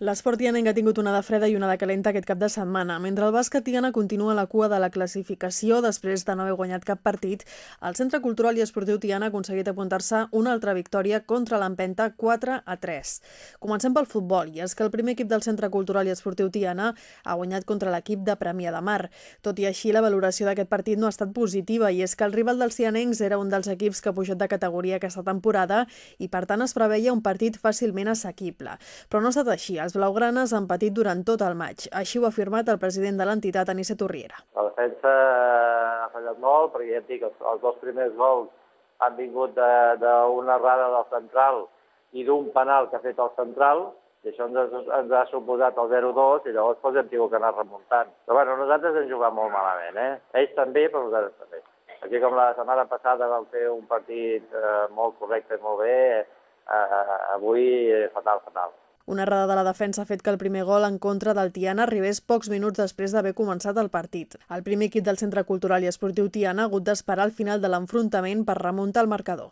L'esport tianenc ha tingut una de freda i una de calenta aquest cap de setmana. Mentre el bàsquet tiana continua a la cua de la classificació després de no haver guanyat cap partit, el Centre Cultural i Esportiu Tiana ha aconseguit apuntar-se una altra victòria contra l'empenta 4 a 3. Comencem pel futbol, i és que el primer equip del Centre Cultural i Esportiu Tiana ha guanyat contra l'equip de Premià de Mar. Tot i així, la valoració d'aquest partit no ha estat positiva, i és que el rival dels tianencs era un dels equips que ha pujat de categoria aquesta temporada i, per tant, es preveia un partit fàcilment assequible. Però no ha estat així. Blaugranes han patit durant tot el maig. Així ho ha afirmat el president de l'entitat, Anissa Torriera. La defensa ha fallat molt, perquè ja et dic, els, els dos primers gols han vingut d'una errada del central i d'un penal que ha fet el central, i això ens, ens ha suposat el 0-2 i llavors doncs, hem tingut que anar remuntant. Però bueno, nosaltres hem jugat molt malament, eh? Ells també, però nosaltres també. Aquí com la setmana passada vam fer un partit eh, molt correcte i molt bé, eh, avui fatal, fatal. Una errada de la defensa ha fet que el primer gol en contra del Tiana arribés pocs minuts després d'haver començat el partit. El primer equip del Centre Cultural i Esportiu Tiana ha hagut d'esperar al final de l'enfrontament per remuntar el marcador.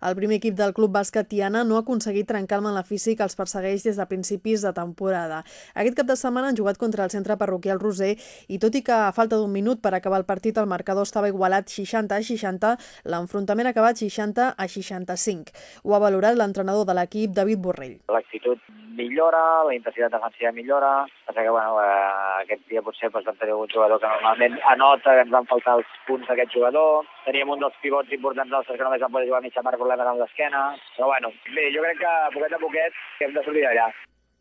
El primer equip del club bàsquet Tiana no ha aconseguit trencar el malefici que els persegueix des de principis de temporada. Aquest cap de setmana han jugat contra el centre parroquial Roser i tot i que a falta d'un minut per acabar el partit el marcador estava igualat 60 a 60, l'enfrontament ha acabat 60 a 65. Ho ha valorat l'entrenador de l'equip, David Borrell. L'actitud millora, la intensitat defensiva millora, perquè que, bueno, eh, aquest dia potser doncs, vam tenir un jugador que normalment anota, que ens van faltar els punts d'aquest jugador, teníem un dels pivots importants nostres que només van poder jugar mitja mar problemes amb l'esquena, però bueno, bé, jo crec que poquet a poquet hem de sortir d'allà.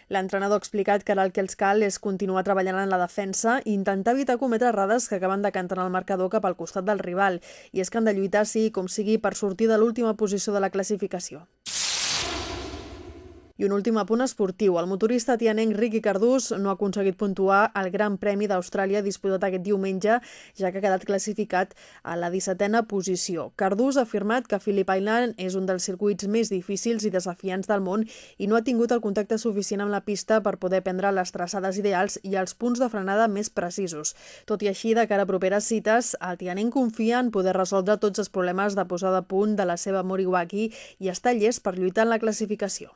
L'entrenador ha explicat que ara el que els cal és continuar treballant en la defensa i intentar evitar cometre errades que acaben decantant el marcador cap al costat del rival. I és que han de lluitar, sí com sigui, per sortir de l'última posició de la classificació. I un últim apunt esportiu. El motorista tianenc Ricky Cardús no ha aconseguit puntuar el Gran Premi d'Austràlia disputat aquest diumenge, ja que ha quedat classificat a la 17a posició. Cardús ha afirmat que Phillip Island és un dels circuits més difícils i desafiants del món i no ha tingut el contacte suficient amb la pista per poder prendre les traçades ideals i els punts de frenada més precisos. Tot i així, de cara a properes cites, el tianenc confia en poder resoldre tots els problemes de posada a punt de la seva Moriwaki i està llest per lluitar en la classificació.